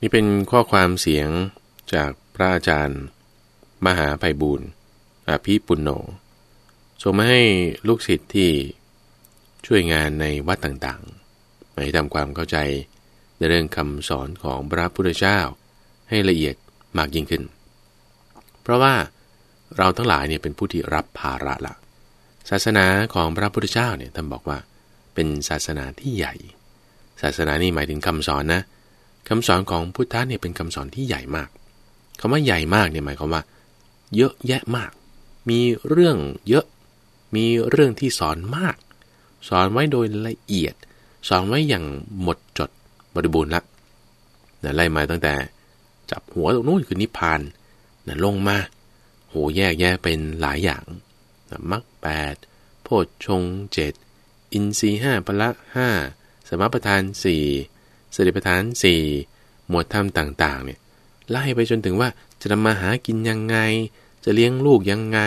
นี่เป็นข้อความเสียงจากพระอาจารย์ มหาไพบูรณ์อภิปุณโญส่งมาให้ลูกศิษย์ที่ช่วยงานในวัดต่างๆให้ทำความเข้าใจในเรื่องคำสอนของพระพุทธเจ้า ให้ละเอียดมากยิ่งขึ้น เพราะว่าเราทั้งหลายเนี่ยเป็นผู้ที่รับภาระละศาสนาของพระพุทธเจ้าเนี่ยท่านบอกว่า เป็นศาสนาที่ใหญ่ ศาสนานี่หมายถึงคำสอนนะ คำสอนของพุทธะเนี่ยเป็นคำสอนที่ใหญ่มากคำว่าใหญ่มากเนี่ยหมายความว่า เยอะแยะมาก มีเรื่องเยอะ มีเรื่องที่สอนมาก สอนไว้โดยละเอียด สอนไว้อย่างหมดจดบริบูรณ์ละนะไล่มาตั้งแต่จับหัวตรงนู้นคือนิพพานนะลงมาโหแยกแยะเป็นหลายอย่างนะมรรคแปดโพชฌงเจ็ดอินทรีห้าพละห้าสมปทานสี่ สติปัฏฐานสี่หมวดธรรมต่างๆเนี่ยไล่ไปจนถึงว่าจะทำมาหากินยังไง จะเลี้ยงลูกยังไง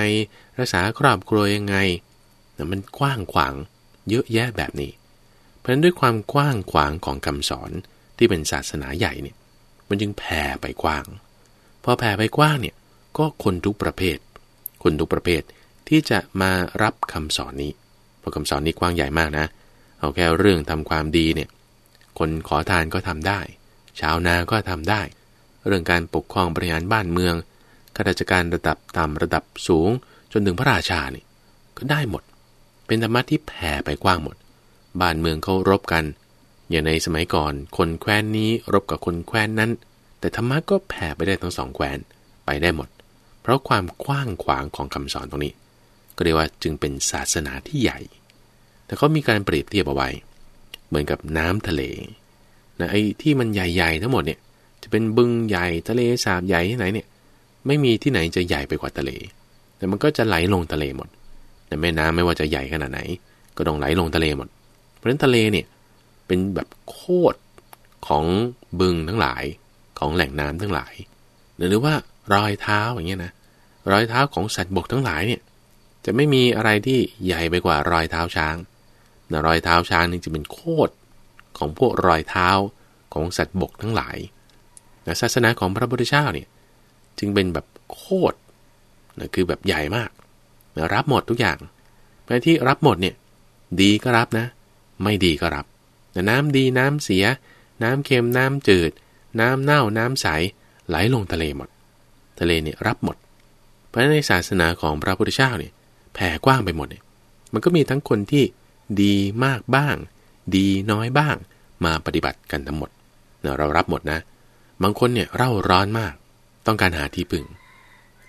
รักษาครอบครัวยังไงแต่มันกว้างขวางเยอะแยะแบบนี้ เพราะฉะนั้นด้วยความกว้างขวางของคำสอนที่เป็นศาสนาใหญ่เนี่ยมันจึงแผ่ไปกว้างพอแผ่ไปกว้างเนี่ยก็คนทุกประเภท คนทุกประเภทที่จะมารับคำสอนนี้เพราะคำสอนนี้กว้างใหญ่มากนะ เอาแค่เรื่องทำความดีเนี่ย คนขอทานก็ทำได้ ชาวนาก็ทำได้ เรื่องการปกครองบริหารบ้านเมืองข้าราชการระดับต่ำระดับสูง จนถึงพระราชานี่ก็ได้หมด เป็นธรรมะที่แผ่ไปกว้างหมด บ้านเมืองเขารบกัน อย่างในสมัยก่อน คนแคว้นนี้รบกับคนแคว้นนั้น แต่ธรรมะก็แผ่ไปได้ทั้งสองแคว้นไปได้หมด เพราะความกว้างขวางของคำสอนตรงนี้ ก็เรียกว่าจึงเป็นศาสนาที่ใหญ่ แต่เขามีการเปรียบเทียบเอาไว้ เหมือนกับน้ำทะเลนะไอ้ที่มันใหญ่ๆทั้งหมดเนี่ย จะเป็นบึงใหญ่ทะเลสาบใหญ่ที่ไหนเนี่ย ไม่มีที่ไหนจะใหญ่ไปกว่าทะเล แต่มันก็จะไหลลงทะเลหมด แต่แม่น้ำไม่ว่าจะใหญ่ขนาดไหน ก็ต้องไหลลงทะเลหมด เพราะฉะนั้นทะเลเนี่ยเป็นแบบโคตรของบึงทั้งหลายของแหล่งน้ำทั้งหลาย หรือว่ารอยเท้าอย่างเงี้ยนะรอยเท้าของสัตว์บกทั้งหลายเนี่ยจะไม่มีอะไรที่ใหญ่ไปกว่ารอยเท้าช้าง นะรอยเท้าช้างนี่จะเป็นโคตรของพวกรอยเท้าของสัตว์บกทั้งหลายนะศาสนาของพระพุทธเจ้าเนี่ยจึงเป็นแบบโคตรนะคือแบบใหญ่มากนะรับหมดทุกอย่างไปที่รับหมดเนี่ยดีก็รับนะ ไม่ดีก็รับนะน้ำดีน้ำเสีย น้ำเค็มน้ำจืด น้ำเน่าน้ำใสไหลลงทะเลหมด ทะเลเนี่ยรับหมด เพราะในศาสนาของพระพุทธเจ้าเนี่ยแผ่กว้างไปหมดเนี่ยมันก็มีทั้งคนที่ ดีมากบ้าง ดีน้อยบ้าง มาปฏิบัติกันทั้งหมดเรารับหมดนะ บางคนเนี่ยเร่าร้อนมาก ต้องการหาที่พึ่ง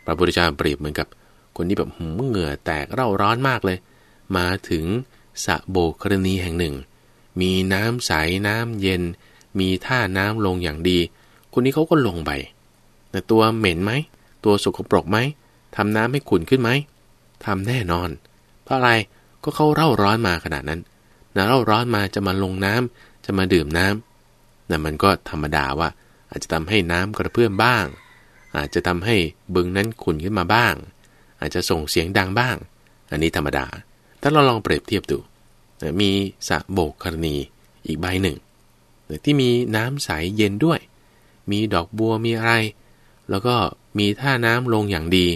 พระพุทธเจ้าเปรียบเหมือนกับ คนที่แบบหืมเหงื่อแตกเร่าร้อนมากเลย มาถึงสะโบกรณีแห่งหนึ่ง มีน้ำใสน้ำเย็น มีท่าน้ำลงอย่างดี คนนี้เขาก็ลงไปแต่ตัวเหม็นไหม ตัวสกปรกไหมทำน้ำให้ขุ่นขึ้นไหมทำแน่นอน เพราะอะไร ก็เขาเร่าร้อนมาขนาดนั้นนะเร่าร้อนมาจะมาลงน้ำจะมาดื่มน้ำนะมันก็ธรรมดาว่า อาจจะทำให้น้ำกระเพื่อมบ้าง อาจจะทำให้บึงนั้นขุ่นขึ้นมาบ้าง อาจจะส่งเสียงดังบ้าง อันนี้ธรรมดา ถ้าเราลองเปรียบเทียบดูนะมีสระโบกกรณีอีกใบหนึ่งนะที่มีน้ำใสเย็นด้วย มีดอกบัวมีอะไร แล้วก็มีท่าน้ำลงอย่างดี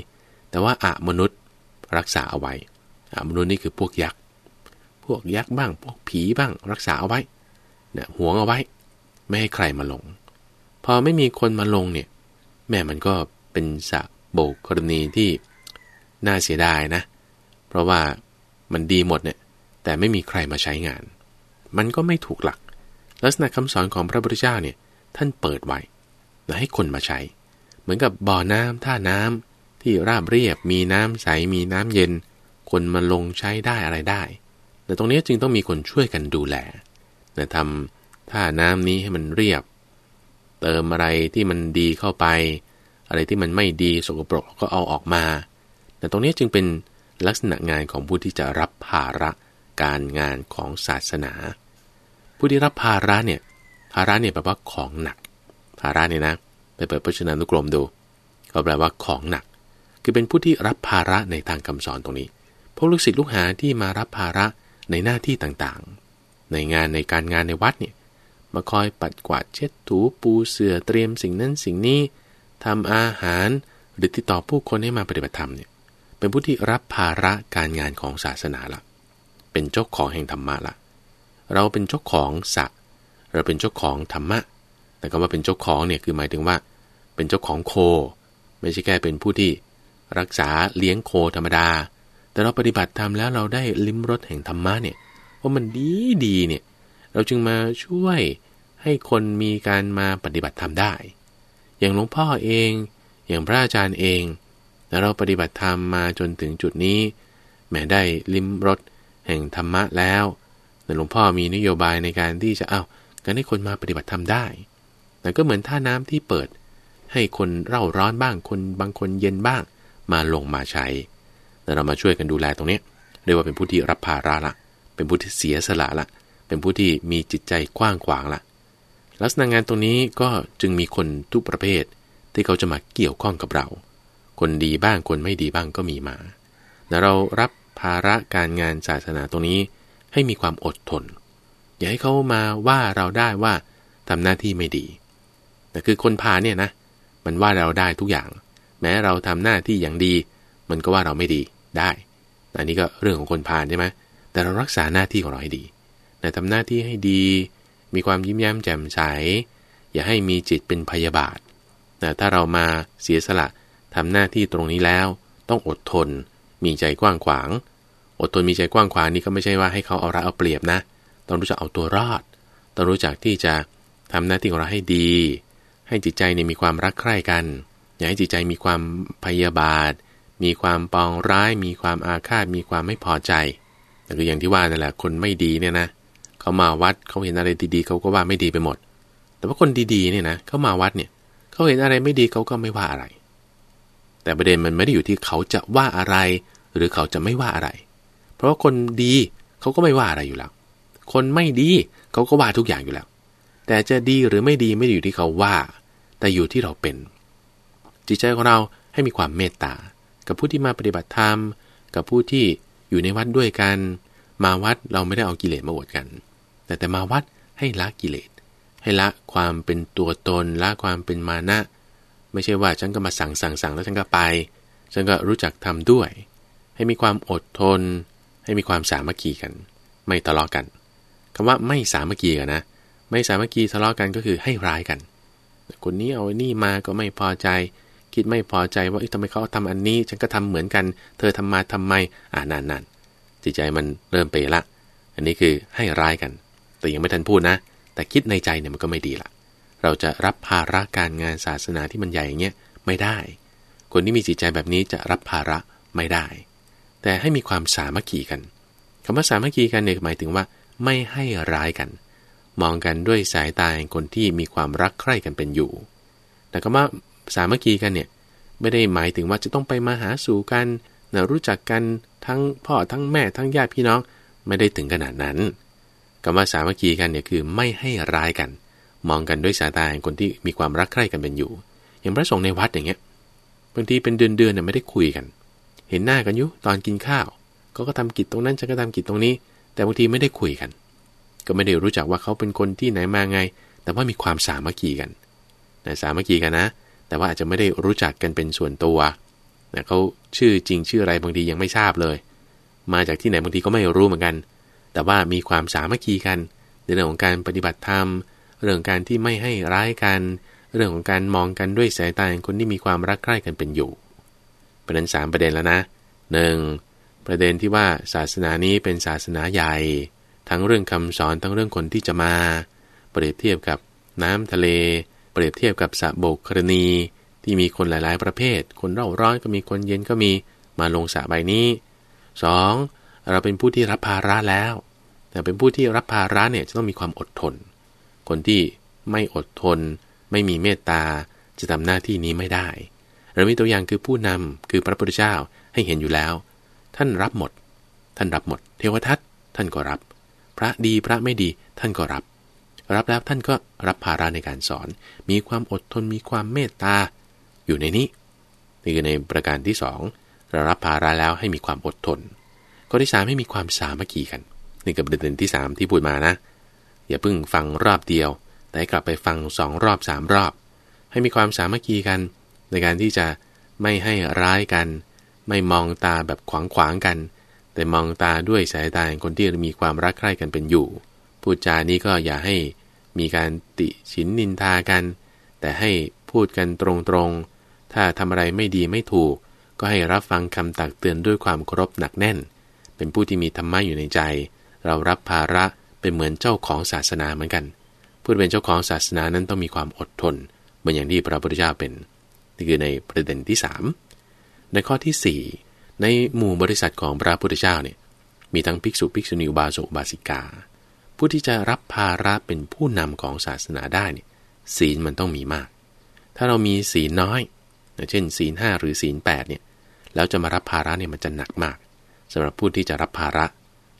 แต่ว่าอะมนุษย์รักษาเอาไว้ มนุษย์นี่คือพวกยักษ์ พวกยักษ์บ้าง พวกผีบ้าง รักษาเอาไว้เนี่ยหวงเอาไว้ ไม่ให้ใครมาลง พอไม่มีคนมาลงเนี่ย แม่มันก็เป็นสะโบกกรณีที่น่าเสียดายนะ เพราะว่ามันดีหมดเนี่ย แต่ไม่มีใครมาใช้งาน มันก็ไม่ถูกหลัก ลักษณะคำสอนของพระพุทธเจ้าเนี่ย ท่านเปิดไว้และให้คนมาใช้ เหมือนกับบ่อน้ำท่าน้ำที่ราบเรียบ มีน้ำใส มีน้ำเย็น คนมาลงใช้ได้อะไรได้ แต่ตรงนี้จึงต้องมีคนช่วยกันดูแลนะทำท่าน้ำนี้ให้มันเรียบ เติมอะไรที่มันดีเข้าไป อะไรที่มันไม่ดีสกปรกก็เอาออกมา แต่ตรงนี้จึงเป็นลักษณะงานของผู้ที่จะรับภาระการงานของศาสนา ผู้ที่รับภาระเนี่ยภาระเนี่ยแปลว่าของหนัก ภาระเนี่ยนะไปเปิดพจนานุกรมดูเขาแปลว่าของหนัก คือเป็นผู้ที่รับภาระในทางคำสอนตรงนี้ พวกลูกศิษย์ลูกหาที่มารับภาระในหน้าที่ต่างๆ ในงานในการงานในวัดเนี่ยมาคอยปัดกวาดเช็ดถูปูเสื่อเตรียมสิ่งนั้นสิ่งนี้ทำอาหารหรือติดต่อผู้คนให้มาปฏิบัติธรรมเนี่ยเป็นผู้ที่รับภาระการงานของศาสนาละเป็นเจ้าของแห่งธรรมะละเราเป็นเจ้าของสะเราเป็นเจ้าของธรรมะ แต่ก็ว่าเป็นเจ้าของเนี่ยคือหมายถึงว่า เป็นเจ้าของโค ไม่ใช่แค่เป็นผู้ที่ รักษาเลี้ยงโคธรรมดา แต่เราปฏิบัติธรรมแล้วเราได้ลิ้มรสแห่งธรรมะเนี่ยว่ามันดีดีเนี่ย เราจึงมาช่วยให้คนมีการมาปฏิบัติธรรมได้ อย่างหลวงพ่อเอง อย่างพระอาจารย์เองแล้วเราปฏิบัติธรรมมาจนถึงจุดนี้ แม้ได้ลิ้มรสแห่งธรรมะแล้วแต่หลวงพ่อมีนโยบายในการที่จะเอา้าการให้คนมาปฏิบัติธรรมได้ แต่ก็เหมือนท่าน้ำที่เปิด ให้คนเร่าร้อนบ้างคนบางคนเย็นบ้างมาลงมาใช้ แต่เรามาช่วยกันดูแลตรงนี้เรียกว่าเป็นผู้ที่รับภาระละเป็นผู้ที่เสียสละละเป็นผู้ที่มีจิตใจกว้างขวางละลักษณะงานตรงนี้ก็จึงมีคนทุกประเภทที่เขาจะมาเกี่ยวข้องกับเรา คนดีบ้างคนไม่ดีบ้างก็มีมาแต่เรารับภาระการงานศาสนาตรงนี้ให้มีความอดทน อย่าให้เขามาว่าเราได้ว่าทำหน้าที่ไม่ดี แต่คือคนพาเนี่ยนะ มันว่าเราได้ทุกอย่าง แม้เราทำหน้าที่อย่างดี มันก็ว่าเราไม่ดี ได้อันนี้ก็เรื่องของคนพาใช่ไหมแต่เรารักษาหน้าที่ของเราให้ดีแต่ทำหน้าที่ให้ดี มีความยิ้มแย้มแจ่มใส อย่าให้มีจิตเป็นพยาบาทแต่ถ้าเรามาเสียสละทำหน้าที่ตรงนี้แล้ว ต้องอดทน มีใจกว้างขวาง อดทนมีใจกว้างขวางนี่ก็ไม่ใช่ว่าให้เขาเอาระเอาเปรียบนะ ต้องรู้จักเอาตัวรอด ต้องรู้จักที่จะทำหน้าที่ของเราให้ดี ให้จิตใจเนี่ยมีความรักใคร่กัน อย่าให้จิตใจมีความพยาบาท มีความปองร้าย มีความอาฆาต มีความไม่พอใจแต่คืออย่างที่ว่านั่นแหละ คนไม่ดีเนี่ยนะ เขามาวัดเขาเห็นอะไรดีๆ เขาก็ว่าไม่ดีไปหมด แต่ว่าคนดีๆ เนี่ยนะ เขามาวัดเนี่ย เขาเห็นอะไรไม่ดีเขาก็ไม่ว่าอะไร แต่ประเด็นมันไม่ได้อยู่ที่เขาจะว่าอะไร หรือเขาจะไม่ว่าอะไร เพราะว่าคนดีเขาก็ไม่ว่าอะไรอยู่แล้ว คนไม่ดีเขาก็ว่าทุกอย่างอยู่แล้ว แต่จะดีหรือไม่ดีไม่ได้อยู่ที่เขาว่า แต่อยู่ที่เราเป็น จิตใจของเราให้มีความเมตตา กับผู้ที่มาปฏิบัติธรรม กับผู้ที่อยู่ในวัดด้วยกัน มาวัดเราไม่ได้เอากิเลสมาอวดกัน แต่แต่มาวัดให้ละกิเลส ให้ละความเป็นตัวตนละความเป็นมานะ ไม่ใช่ว่าฉันก็มาสั่งสั่งสั่งแล้วฉันก็ไป ฉันก็รู้จักทำด้วย ให้มีความอดทน ให้มีความสามัคคีกัน ไม่ทะเลาะกันคำว่าไม่สามัคคีกันนะ ไม่สามัคคีทะเลาะกันก็คือให้ร้ายกัน คนนี้เอานี่มาก็ไม่พอใจ คิดไม่พอใจว่าทำไมเขาทำอันนี้ ฉันก็ทำเหมือนกัน เธอทำมาทำไมอ่านั่นนั่นจิตใจมันเริ่มเปละ อันนี้คือให้ร้ายกัน แต่ยังไม่ทันพูดนะ แต่คิดในใจเนี่ยมันก็ไม่ดีละเราจะรับภาระการงานศาสนาที่มันใหญ่อย่างเงี้ยไม่ได้ คนที่มีจิตใจแบบนี้จะรับภาระไม่ได้ แต่ให้มีความสามัคคีกันคำว่าสามัคคีกันเนี่ยหมายถึงว่า ไม่ให้ร้ายกัน มองกันด้วยสายตาคนที่มีความรักใคร่กันเป็นอยู่ แต่คำว่า สามัคคีกันเนี่ยไม่ได้หมายถึงว่าจะต้องไปมาหาสู่กันนะรู้จักกันทั้งพ่อทั้งแม่ทั้งญาติพี่น้องไม่ได้ถึงขนาดนั้นคำว่าสามัคคีกันเนี่ยคือไม่ให้ร้ายกัน มองกันด้วยสายตาแห่งคนที่มีความรักใคร่กันเป็นอยู่ อย่างพระสงฆ์ในวัดอย่างเงี้ยบางทีเป็นเดือนๆเนี่ยไม่ได้คุยกัน เห็นหน้ากันอยู่ตอนกินข้าวก็ก็ทำกิจตรงนั้นฉันก็ทำกิจตรงนี้ แต่บางทีไม่ได้คุยกัน ก็ไม่ได้รู้จักว่าเขาเป็นคนที่ไหนมาไง แต่ว่ามีความสามัคคีกันนะสามัคคีกันนะ แต่ว่าอาจจะไม่ได้รู้จักกันเป็นส่วนตัวนะเขาชื่อจริงชื่ออะไรบางทียังไม่ทราบเลย มาจากที่ไหนบางทีก็ไม่รู้เหมือนกัน แต่ว่ามีความสามัคคีกัน ในเรื่องของการปฏิบัติธรรม เรื่องการที่ไม่ให้ร้ายกัน เรื่องของการมองกันด้วยสายตาของคนที่มีความรักใคร่กันเป็นอยู่ประเด็นสามประเด็นแล้วนะหนึ่งประเด็นที่ว่าศาสนานี้เป็นศาสนาใหญ่ ทั้งเรื่องคำสอนทั้งเรื่องคนที่จะมา เปรียบเทียบกับน้ำทะเล เปรียบเทียบกับสระโบกกรณี ที่มีคนหลายๆ ประเภท คนเร่าร้อนก็มีคนเย็นก็มีมาลงสระใบนี้ 2. เราเป็นผู้ที่รับภาระแล้ว แต่เป็นผู้ที่รับภาระเนี่ยจะต้องมีความอดทน คนที่ไม่อดทน ไม่มีเมตตาจะทำหน้าที่นี้ไม่ได้เรามีตัวอย่างคือผู้นำคือพระพุทธเจ้าให้เห็นอยู่แล้ว ท่านรับหมด ท่านรับหมด เทวทัตท่านก็รับ พระดีพระไม่ดีท่านก็รับ รับแล้วท่านก็รับภาระในการสอน มีความอดทนมีความเมตตาอยู่ในนี้นี่คือในประการที่สองเรารับภาระแล้วให้มีความอดทน ข้อที่สามให้มีความสามัคคีกันนี่กับประเด็นที่สามที่พูดมานะ อย่าเพิ่งฟังรอบเดียว แต่กลับไปฟังสองรอบสามรอบ ให้มีความสามัคคีกัน ในการที่จะไม่ให้ร้ายกัน ไม่มองตาแบบขวางขวางกัน แต่มองตาด้วยสายตาของคนที่มีความรักใคร่กันเป็นอยู่ พูดจานี้ก็อย่าให้มีการติฉินนินทากัน แต่ให้พูดกันตรงๆ ถ้าทำอะไรไม่ดีไม่ถูก ก็ให้รับฟังคำตักเตือนด้วยความเคารพหนักแน่น เป็นผู้ที่มีธรรมะอยู่ในใจ เรารับภาระเป็นเหมือนเจ้าของศาสนาเหมือนกัน ผู้เป็นเจ้าของศาสนานั้นต้องมีความอดทน เหมือนอย่างที่พระพุทธเจ้าเป็น นี่คือในประเด็นที่ 3 ในข้อที่ 4 ในหมู่บริษัทของพระพุทธเจ้าเนี่ยมีทั้งภิกษุภิกษุณีอุบาสกบาสิกา ผู้ที่จะรับภาระเป็นผู้นำของศาสนาได้เนี่ยศีลมันต้องมีมาก ถ้าเรามีศีลน้อย เช่นศีลห้าหรือศีลแปดเนี่ย แล้วจะมารับภาระเนี่ยมันจะหนักมากสำหรับผู้ที่จะรับภาระ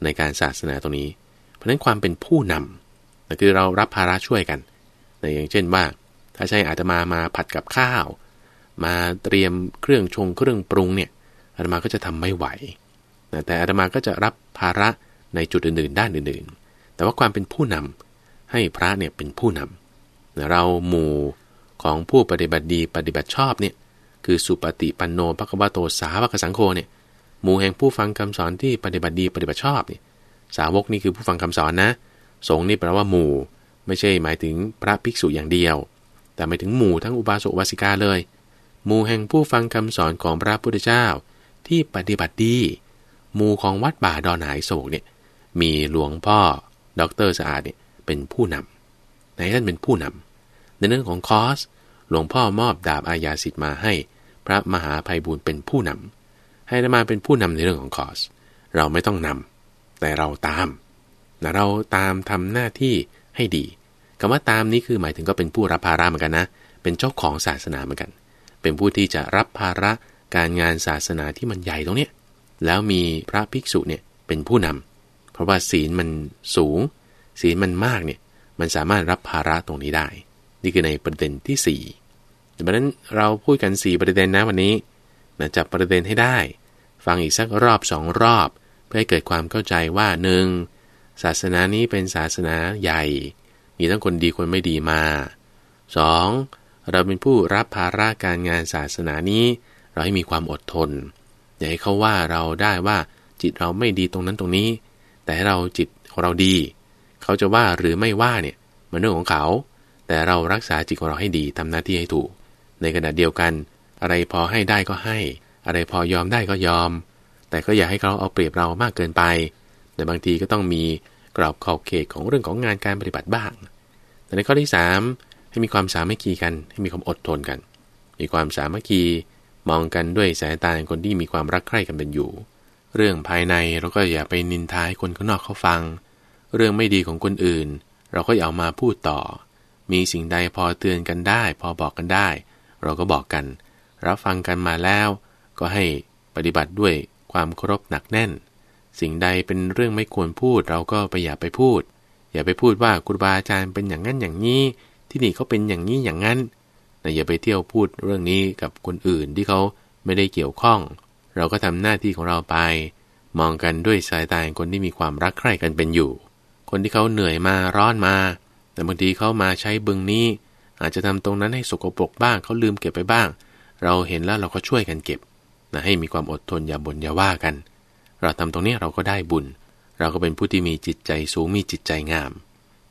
ในการศาสนาตรงนี้ เพราะฉะนั้นความเป็นผู้นำคือเรารับภาระช่วยกันอย่างเช่นว่า ถ้าใช่อาตมามาผัดกับข้าว มาเตรียมเครื่องชงเครื่องปรุงเนี่ยอาตมาก็จะทำไม่ไหว แต่อาตมาก็จะรับภาระในจุดอื่นๆ ด้านอื่นๆ แต่ว่าความเป็นผู้นำให้พระเนี่ยเป็นผู้นำเราหมู่ของผู้ปฏิบัติดีปฏิบัติชอบเนี่ยคือสุปฏิปันโนภควโตสาวกสังโฆเนี่ยหมู่แห่งผู้ฟังคำสอนที่ปฏิบัติดีปฏิบัติชอบเนี่ยสาวกนี่คือผู้ฟังคำสอนนะสงฆ์นี่แปลว่าหมู่ ไม่ใช่หมายถึงพระภิกษุอย่างเดียว แต่หมายถึงหมู่ทั้งอุบาสกอุบาสิกาเลย หมู่แห่งผู้ฟังคำสอนของพระพุทธเจ้า ที่ปฏิบัติดี หมู่ของวัดป่าดอนหายโศกเนี่ยมีหลวงพ่อ ดรสะอาดเนี่ยเป็นผู้นำในท่านเป็นผู้นำในเรื่องของคอสหลวงพ่อมอบดาบอาญาสิทธิ์มาให้ พระมหาภัยบูรณ์เป็นผู้นำให้มาเป็นผู้นำในเรื่องของคอส เราไม่ต้องนำแต่เราตามนะเราตามทำหน้าที่ให้ดีคำว่าตามนี้คือหมายถึงก็เป็นผู้รับภาระเหมือนกันนะ เป็นเจ้าของศาสนาเหมือนกัน เป็นผู้ที่จะรับภาระการงานศาสนาที่มันใหญ่ตรงเนี้ยแล้วมีพระภิกษุเนี่ยเป็นผู้นำ เพราะว่าศีลมันสูง ศีลมันมากเนี่ยมันสามารถรับภาระตรงนี้ได้ นี่คือในประเด็นที่4ดังนั้นเราพูดกัน 4 ประเด็นนะวันนี้นะจับประเด็นให้ได้ ฟังอีกสักรอบสองรอบ เพื่อให้เกิดความเข้าใจว่าหนึ่งศาสนานี้เป็นศาสนาใหญ่ มีทั้งคนดีคนไม่ดีมา 2. เราเป็นผู้รับภาระการงานศาสนานี้ เราให้มีความอดทนอย่าให้เขาว่าเราได้ว่าจิตเราไม่ดีตรงนั้นตรงนี้ แต่เราจิตของเราดี เขาจะว่าหรือไม่ว่าเนี่ยมันเรื่องของเขา แต่เรารักษาจิตของเราให้ดีทำหน้าที่ให้ถูก ในขณะเดียวกัน อะไรพอให้ได้ก็ให้ อะไรพอยอมได้ก็ยอม แต่ก็อย่าให้เขาเอาเปรียบเรามากเกินไป แต่บางทีก็ต้องมีกรอบขอบเขตของเรื่องของงานการปฏิบัติบ้าง แต่ในข้อที่ 3 ให้มีความสามัคคีกัน ให้มีความอดทนกัน มีความสามัคคีมองกันด้วยสายตาคนที่มีความรักใคร่กันเป็นอยู่ เรื่องภายในเราก็อย่าไปนินทาให้คนข้างนอกเขาฟัง เรื่องไม่ดีของคนอื่น เราก็อย่าเอามาพูดต่อ มีสิ่งใดพอเตือนกันได้ พอบอกกันได้ เราก็บอกกัน รับฟังกันมาแล้ว ก็ให้ปฏิบัติด้วยความเคารพหนักแน่น สิ่งใดเป็นเรื่องไม่ควรพูดเราก็ไปอย่าไปพูด อย่าไปพูดว่าครูบาอาจารย์เป็นอย่างนั้นอย่างนี้ ที่นี่เขาเป็นอย่างนี้อย่างนั้นแต่อย่าไปเที่ยวพูดเรื่องนี้กับคนอื่นที่เขาไม่ได้เกี่ยวข้อง เราก็ทำหน้าที่ของเราไป มองกันด้วยสายตาคนที่มีความรักใคร่กันเป็นอยู่ คนที่เขาเหนื่อยมาร้อนมา แต่บางทีเขามาใช้บึงนี้ อาจจะทำตรงนั้นให้สกปรกบ้างเขาลืมเก็บไปบ้าง เราเห็นแล้วเราก็ช่วยกันเก็บนะให้มีความอดทนอย่าบ่นอย่าว่ากัน เราทำตรงนี้เราก็ได้บุญ เราก็เป็นผู้ที่มีจิตใจสูงมีจิตใจงาม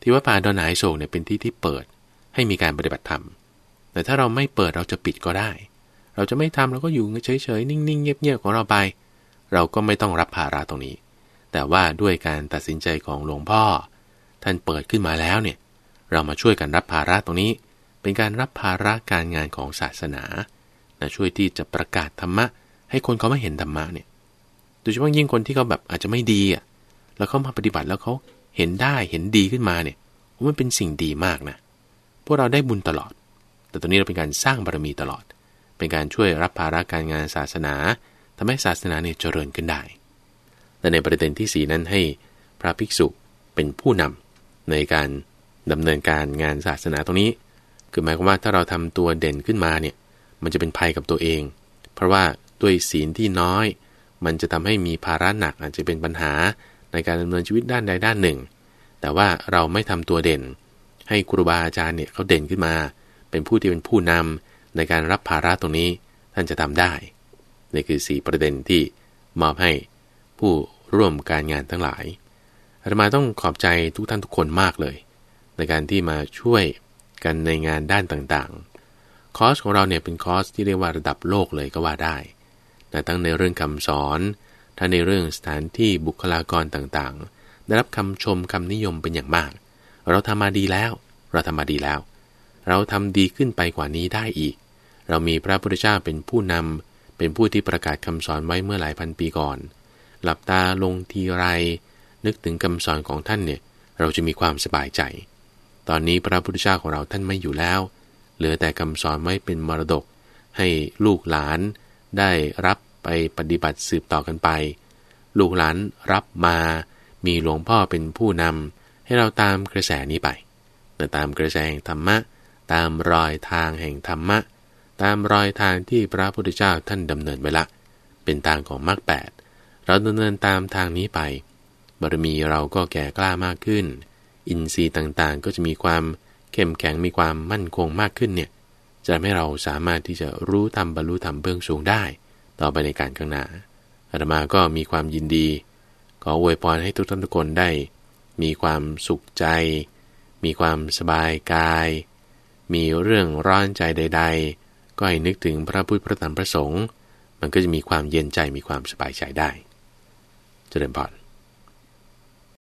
ที่ว่าป่าดอนหายโศกเนี่ยเป็นที่ที่เปิด ให้มีการปฏิบัติธรรมแต่ถ้าเราไม่เปิดเราจะปิดก็ได้ เราจะไม่ทำเราก็อยู่เฉยๆนิ่งๆเงียบๆของเราไป เราก็ไม่ต้องรับภาระตรงนี้ แต่ว่าด้วยการตัดสินใจของหลวงพ่อ ท่านเปิดขึ้นมาแล้วเนี่ย เรามาช่วยกันรับภาระตรงนี้ เป็นการรับภาระการงานของศาสนานะช่วยที่จะประกาศธรรมะ ให้คนเขาไม่เห็นธรรมะเนี่ยโดยเฉพาะยิ่งคนที่เขาแบบอาจจะไม่ดีอะแล้วเขามาปฏิบัติแล้วเขาเห็นได้เห็นดีขึ้นมาเนี่ยมันเป็นสิ่งดีมากนะพวกเราได้บุญตลอด แต่ตอนนี้เราเป็นการสร้างบารมีตลอด เป็นการช่วยรับภาระการงานศาสนาทำให้ศาสนาเนี่ยเจริญขึ้นได้ และในประเด็นที่ 4 นั้นให้พระภิกษุเป็นผู้นำในการดำเนินการงานศาสนาตรงนี้ คือหมายความว่าถ้าเราทำตัวเด่นขึ้นมาเนี่ยมันจะเป็นภัยกับตัวเอง เพราะว่าด้วยศีลที่น้อย มันจะทำให้มีภาระหนักอาจจะเป็นปัญหาในการดำเนินชีวิตด้านใดด้านหนึ่ง แต่ว่าเราไม่ทำตัวเด่น ให้ครูบาอาจารย์เนี่ยเขาเด่นขึ้นมา เป็นผู้ที่เป็นผู้นำ ในการรับภาระตรงนี้ท่านจะทำได้ นี่คือ 4 ประเด็นที่มอบให้ผู้ร่วมการงานทั้งหลายอาตมาต้องขอบใจทุกท่านทุกคนมากเลย ในการที่มาช่วยกันในงานด้านต่างๆ คอร์สของเราเนี่ยเป็นคอร์สที่เรียกว่าระดับโลกเลยก็ว่าได้แต่ตั้งในเรื่องคำสอนทั้งในเรื่องสถานที่บุคลากรต่างๆ ได้รับคำชมคำนิยมเป็นอย่างมาก เราทำมาดีแล้ว เราทำมาดีแล้ว เราทำดีขึ้นไปกว่านี้ได้อีก เรามีพระพุทธเจ้าเป็นผู้นำเป็นผู้ที่ประกาศคำสอนไว้เมื่อหลายพันปีก่อน หลับตาลงทีไร นึกถึงคำสอนของท่านเนี่ย เราจะมีความสบายใจ ตอนนี้พระพุทธเจ้าของเราท่านไม่อยู่แล้ว เหลือแต่คำสอนไว้เป็นมรดก ให้ลูกหลานได้รับไปปฏิบัติสืบต่อกันไป ลูกหลานรับมา มีหลวงพ่อเป็นผู้นำให้เราตามกระแสนี้ไปแต่ตามกระแสแห่งธรรมะ ตามรอยทางแห่งธรรมะ ตามรอยทางที่พระพุทธเจ้าท่านดำเนินไว้ละ เป็นทางของมรรคแปดเราดำเนินตามทางนี้ไป บารมีเราก็แก่กล้ามากขึ้น อินทรีย์ต่างๆ ก็จะมีความเข้มแข็งมีความมั่นคงมากขึ้นเนี่ยจะทำให้เราสามารถที่จะรู้ธรรมบรรลุธรรมเบื้องสูงได้ ต่อไปในการข้างหน้าอาตมาก็มีความยินดี ขออวยพรให้ทุกท่านทุกคนได้ มีความสุขใจ มีความสบายกาย มีเรื่องร้อนใจใด ๆ ก็ให้นึกถึงพระพุทธพระธรรมพระสงฆ์มันก็จะมีความเย็นใจมีความสบายใจได้ เจริญพร